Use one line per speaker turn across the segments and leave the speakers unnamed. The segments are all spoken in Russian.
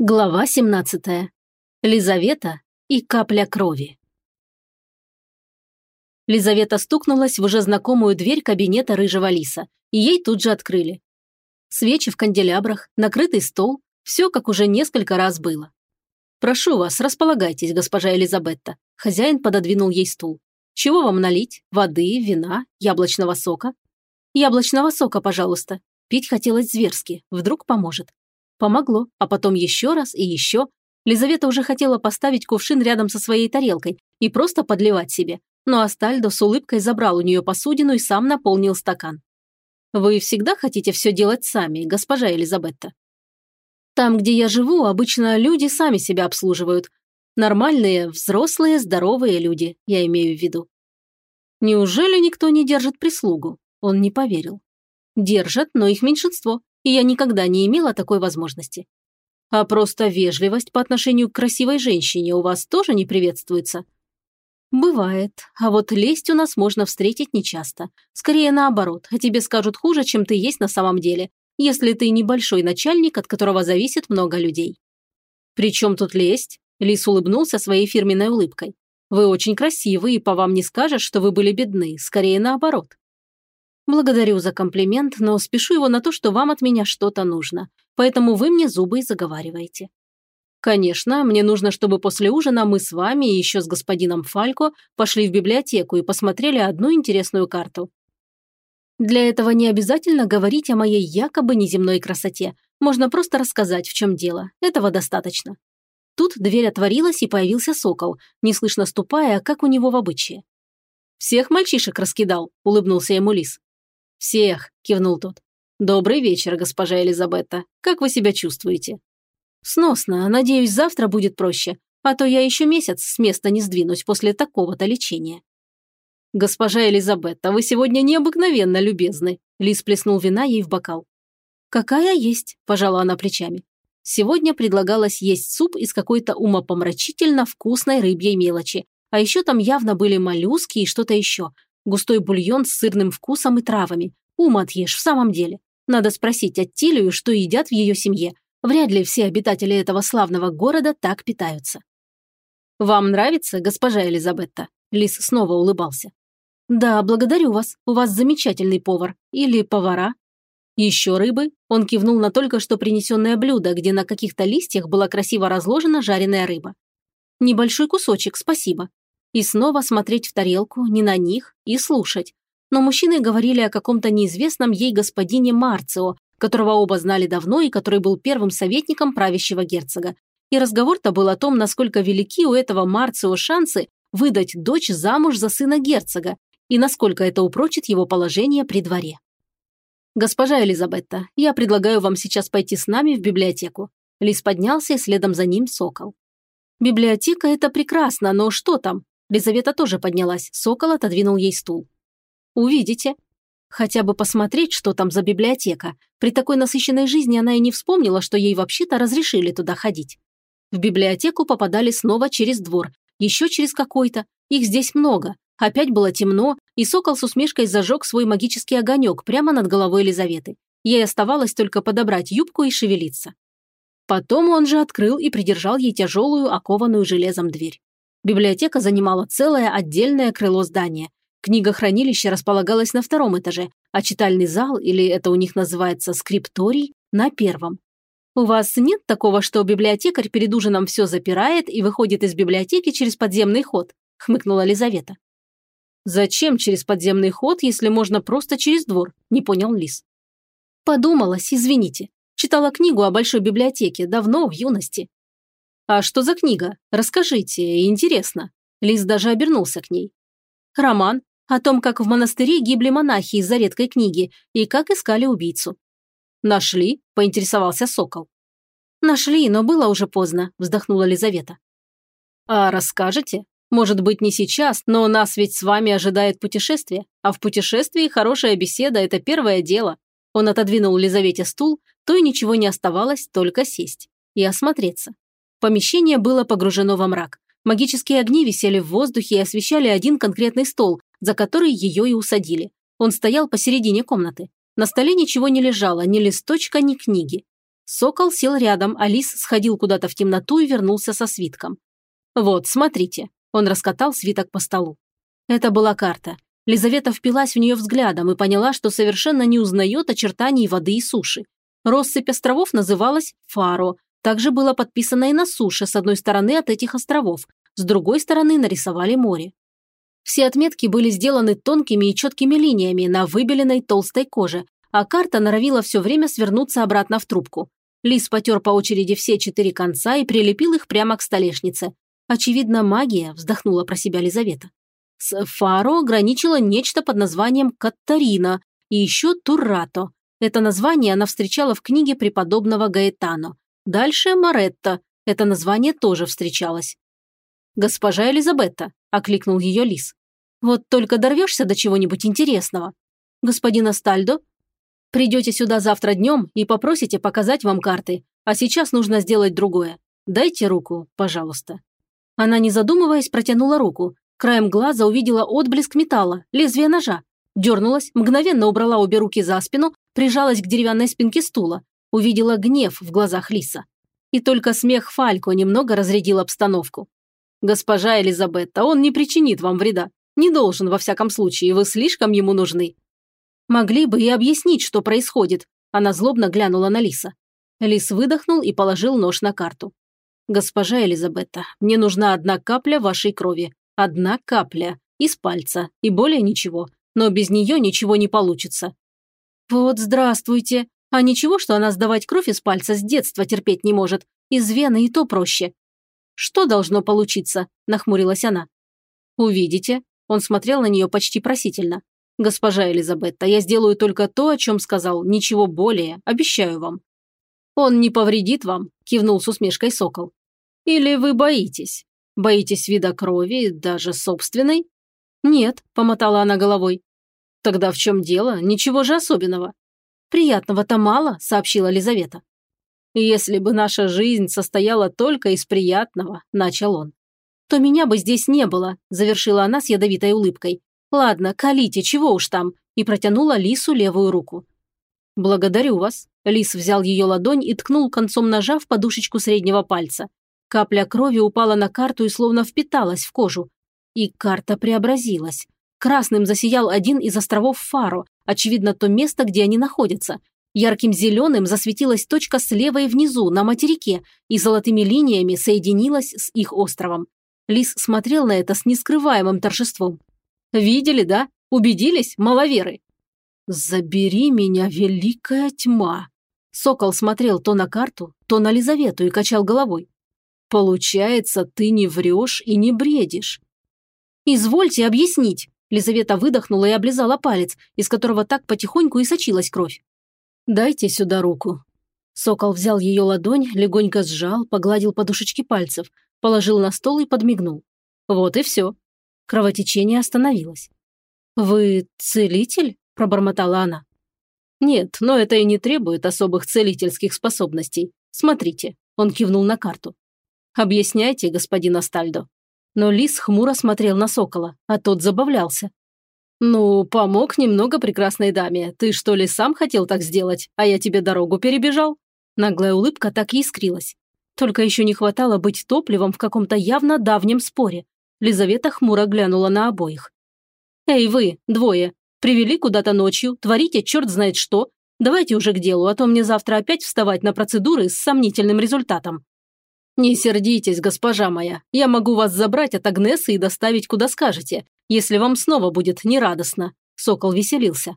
Глава 17. Лизавета и капля крови. Лизавета стукнулась в уже знакомую дверь кабинета рыжего лиса, и ей тут же открыли. Свечи в канделябрах, накрытый стол – все как уже несколько раз было. «Прошу вас, располагайтесь, госпожа Элизабетта». Хозяин пододвинул ей стул. «Чего вам налить? Воды, вина, яблочного сока?» «Яблочного сока, пожалуйста». Пить хотелось зверски, вдруг поможет. Помогло, а потом еще раз и еще. Лизавета уже хотела поставить кувшин рядом со своей тарелкой и просто подливать себе, но Астальдо с улыбкой забрал у нее посудину и сам наполнил стакан. «Вы всегда хотите все делать сами, госпожа Элизабетта?» «Там, где я живу, обычно люди сами себя обслуживают. Нормальные, взрослые, здоровые люди, я имею в виду». «Неужели никто не держит прислугу?» Он не поверил. «Держат, но их меньшинство и я никогда не имела такой возможности. А просто вежливость по отношению к красивой женщине у вас тоже не приветствуется? Бывает, а вот лесть у нас можно встретить нечасто. Скорее наоборот, а тебе скажут хуже, чем ты есть на самом деле, если ты небольшой начальник, от которого зависит много людей. «При чем тут лесть?» Лис улыбнулся своей фирменной улыбкой. «Вы очень красивы, и по вам не скажешь, что вы были бедны, скорее наоборот. Благодарю за комплимент, но спешу его на то, что вам от меня что-то нужно. Поэтому вы мне зубы и заговариваете. Конечно, мне нужно, чтобы после ужина мы с вами и еще с господином Фалько пошли в библиотеку и посмотрели одну интересную карту. Для этого не обязательно говорить о моей якобы неземной красоте. Можно просто рассказать, в чем дело. Этого достаточно. Тут дверь отворилась, и появился сокол, неслышно ступая, как у него в обычае. «Всех мальчишек раскидал», – улыбнулся ему лис. «Всех», – кивнул тот. «Добрый вечер, госпожа Элизабетта. Как вы себя чувствуете?» «Сносно. Надеюсь, завтра будет проще. А то я еще месяц с места не сдвинусь после такого-то лечения». «Госпожа Элизабетта, вы сегодня необыкновенно любезны», – Лис плеснул вина ей в бокал. «Какая есть», – пожала она плечами. Сегодня предлагалось есть суп из какой-то умопомрачительно вкусной рыбьей мелочи, а еще там явно были моллюски и что-то еще, Густой бульон с сырным вкусом и травами. Ум отъешь, в самом деле. Надо спросить Аттилию, что едят в ее семье. Вряд ли все обитатели этого славного города так питаются. «Вам нравится, госпожа Элизабетта?» Лис снова улыбался. «Да, благодарю вас. У вас замечательный повар. Или повара». «Еще рыбы?» Он кивнул на только что принесенное блюдо, где на каких-то листьях была красиво разложена жареная рыба. «Небольшой кусочек, спасибо. И снова смотреть в тарелку, не на них, и слушать. Но мужчины говорили о каком-то неизвестном ей господине Марцио, которого оба знали давно и который был первым советником правящего герцога. И разговор-то был о том, насколько велики у этого Марцио шансы выдать дочь замуж за сына герцога и насколько это упрочит его положение при дворе. «Госпожа Элизабетта, я предлагаю вам сейчас пойти с нами в библиотеку». Лис поднялся, и следом за ним сокол. «Библиотека – это прекрасно, но что там? Лизавета тоже поднялась, сокол отодвинул ей стул. «Увидите. Хотя бы посмотреть, что там за библиотека. При такой насыщенной жизни она и не вспомнила, что ей вообще-то разрешили туда ходить. В библиотеку попадали снова через двор, еще через какой-то. Их здесь много. Опять было темно, и сокол с усмешкой зажег свой магический огонек прямо над головой Елизаветы. Ей оставалось только подобрать юбку и шевелиться. Потом он же открыл и придержал ей тяжелую, окованную железом дверь. Библиотека занимала целое отдельное крыло здания. Книгохранилище располагалось на втором этаже, а читальный зал, или это у них называется скрипторий, на первом. У вас нет такого, что библиотекарь перед ужином все запирает и выходит из библиотеки через подземный ход? хмыкнула Лизавета. Зачем через подземный ход, если можно просто через двор? Не понял Лис. Подумалась, извините. Читала книгу о большой библиотеке давно, в юности. «А что за книга? Расскажите, интересно». Лиз даже обернулся к ней. «Роман о том, как в монастыре гибли монахи из-за редкой книги и как искали убийцу». «Нашли?» – поинтересовался Сокол. «Нашли, но было уже поздно», – вздохнула Лизавета. «А расскажете? Может быть, не сейчас, но нас ведь с вами ожидает путешествие, а в путешествии хорошая беседа – это первое дело». Он отодвинул Лизавете стул, то и ничего не оставалось, только сесть и осмотреться. Помещение было погружено во мрак. Магические огни висели в воздухе и освещали один конкретный стол, за который ее и усадили. Он стоял посередине комнаты. На столе ничего не лежало, ни листочка, ни книги. Сокол сел рядом, а лис сходил куда-то в темноту и вернулся со свитком. «Вот, смотрите». Он раскатал свиток по столу. Это была карта. Лизавета впилась в нее взглядом и поняла, что совершенно не узнает очертаний воды и суши. Россыпь островов называлась Фаро. Также было подписано и на суше с одной стороны от этих островов, с другой стороны нарисовали море. Все отметки были сделаны тонкими и четкими линиями на выбеленной толстой коже, а карта норовила все время свернуться обратно в трубку. Лис потер по очереди все четыре конца и прилепил их прямо к столешнице. Очевидно, магия, вздохнула про себя Лизавета. С Фаро граничило нечто под названием Каттарина и еще Туррато. Это название она встречала в книге преподобного Гаэтано. Дальше Моретто. Это название тоже встречалось. «Госпожа Элизабетта», – окликнул ее лис. «Вот только дорвешься до чего-нибудь интересного. Господин Астальдо, придете сюда завтра днем и попросите показать вам карты, а сейчас нужно сделать другое. Дайте руку, пожалуйста». Она, не задумываясь, протянула руку, Краем глаза увидела отблеск металла, лезвие ножа. Дернулась, мгновенно убрала обе руки за спину, прижалась к деревянной спинке стула. Увидела гнев в глазах Лиса. И только смех Фалько немного разрядил обстановку. «Госпожа Элизабетта, он не причинит вам вреда. Не должен, во всяком случае, вы слишком ему нужны». «Могли бы и объяснить, что происходит», она злобно глянула на Лиса. Лис выдохнул и положил нож на карту. «Госпожа Элизабетта, мне нужна одна капля вашей крови. Одна капля. Из пальца. И более ничего. Но без нее ничего не получится. Вот здравствуйте. А ничего, что она сдавать кровь из пальца с детства терпеть не может. Из вены и то проще. Что должно получиться? Нахмурилась она. Увидите. Он смотрел на нее почти просительно. «Госпожа Элизабетта, я сделаю только то, о чем сказал, ничего более, обещаю вам». «Он не повредит вам», – кивнул с усмешкой сокол. «Или вы боитесь?» Боитесь вида крови, даже собственной? Нет, помотала она головой. Тогда в чем дело? Ничего же особенного. Приятного-то мало, сообщила Лизавета. Если бы наша жизнь состояла только из приятного, начал он. То меня бы здесь не было, завершила она с ядовитой улыбкой. Ладно, калите, чего уж там, и протянула Лису левую руку. «Благодарю вас». Лис взял ее ладонь и ткнул концом ножа в подушечку среднего пальца. Капля крови упала на карту и словно впиталась в кожу. И карта преобразилась. Красным засиял один из островов Фаро, очевидно, то место, где они находятся. Ярким зеленым засветилась точка слева и внизу, на материке, и золотыми линиями соединилась с их островом. Лис смотрел на это с нескрываемым торжеством. «Видели, да? Убедились, маловеры?» «Забери меня, великая тьма!» Сокол смотрел то на карту, то на Лизавету и качал головой. Получается, ты не врешь и не бредишь. Извольте объяснить. Лизавета выдохнула и облизала палец, из которого так потихоньку и сочилась кровь. «Дайте сюда руку». Сокол взял ее ладонь, легонько сжал, погладил подушечки пальцев, положил на стол и подмигнул. Вот и все. Кровотечение остановилось. «Вы целитель?» – пробормотала она. «Нет, но это и не требует особых целительских способностей. Смотрите», – он кивнул на карту. Объясняйте, господин Астальдо». Но лис хмуро смотрел на сокола, а тот забавлялся. «Ну, помог немного прекрасной даме. Ты что ли сам хотел так сделать, а я тебе дорогу перебежал?» Наглая улыбка так и искрилась. Только еще не хватало быть топливом в каком-то явно давнем споре. Лизавета хмуро глянула на обоих. «Эй вы, двое, привели куда-то ночью, творите черт знает что. Давайте уже к делу, а то мне завтра опять вставать на процедуры с сомнительным результатом». «Не сердитесь, госпожа моя. Я могу вас забрать от Агнесы и доставить куда скажете, если вам снова будет нерадостно». Сокол веселился.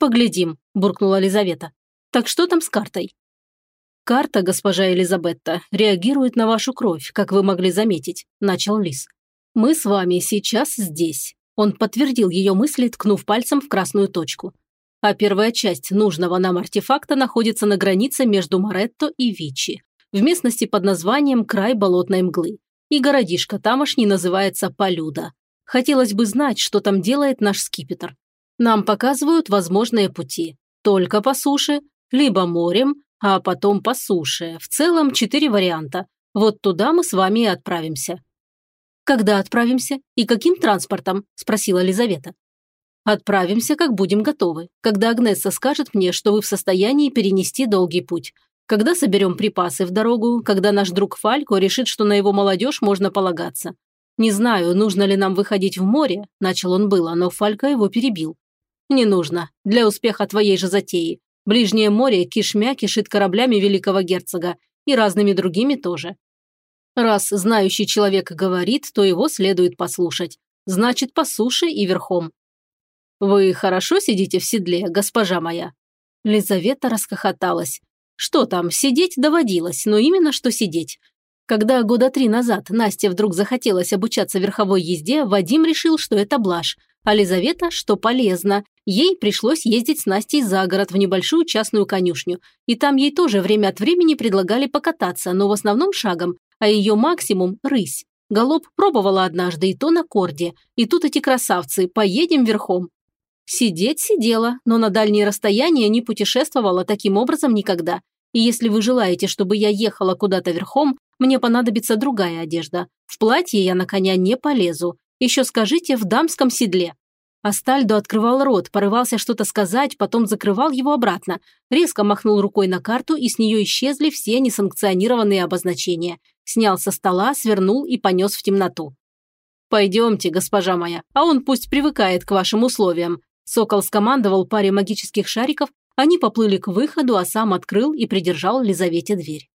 «Поглядим», – буркнула Елизавета. «Так что там с картой?» «Карта, госпожа Элизабетта, реагирует на вашу кровь, как вы могли заметить», – начал Лис. «Мы с вами сейчас здесь». Он подтвердил ее мысли, ткнув пальцем в красную точку. А первая часть нужного нам артефакта находится на границе между Моретто и Вичи в местности под названием «Край болотной мглы». И городишко тамошний называется Полюда. Хотелось бы знать, что там делает наш скипетр. Нам показывают возможные пути. Только по суше, либо морем, а потом по суше. В целом четыре варианта. Вот туда мы с вами и отправимся. «Когда отправимся? И каким транспортом?» – спросила Лизавета. «Отправимся, как будем готовы, когда Агнесса скажет мне, что вы в состоянии перенести долгий путь. Когда соберем припасы в дорогу, когда наш друг Фалько решит, что на его молодежь можно полагаться. Не знаю, нужно ли нам выходить в море, начал он было, но Фалько его перебил. Не нужно. Для успеха твоей же затеи. Ближнее море кишмя кишит кораблями великого герцога и разными другими тоже. Раз знающий человек говорит, то его следует послушать. Значит, по суше и верхом. Вы хорошо сидите в седле, госпожа моя? Лизавета расхохоталась. Что там, сидеть доводилось, но именно что сидеть. Когда года три назад Насте вдруг захотелось обучаться верховой езде, Вадим решил, что это блажь, а Лизавета, что полезно. Ей пришлось ездить с Настей за город в небольшую частную конюшню, и там ей тоже время от времени предлагали покататься, но в основном шагом, а ее максимум – рысь. Голоб пробовала однажды и то на корде, и тут эти красавцы «поедем верхом». Сидеть сидела, но на дальние расстояния не путешествовала таким образом никогда. И если вы желаете, чтобы я ехала куда-то верхом, мне понадобится другая одежда. В платье я на коня не полезу. Еще скажите, в дамском седле». Астальдо открывал рот, порывался что-то сказать, потом закрывал его обратно, резко махнул рукой на карту, и с нее исчезли все несанкционированные обозначения. Снял со стола, свернул и понес в темноту. «Пойдемте, госпожа моя, а он пусть привыкает к вашим условиям». Сокол скомандовал паре магических шариков, они поплыли к выходу, а сам открыл и придержал Лизавете дверь.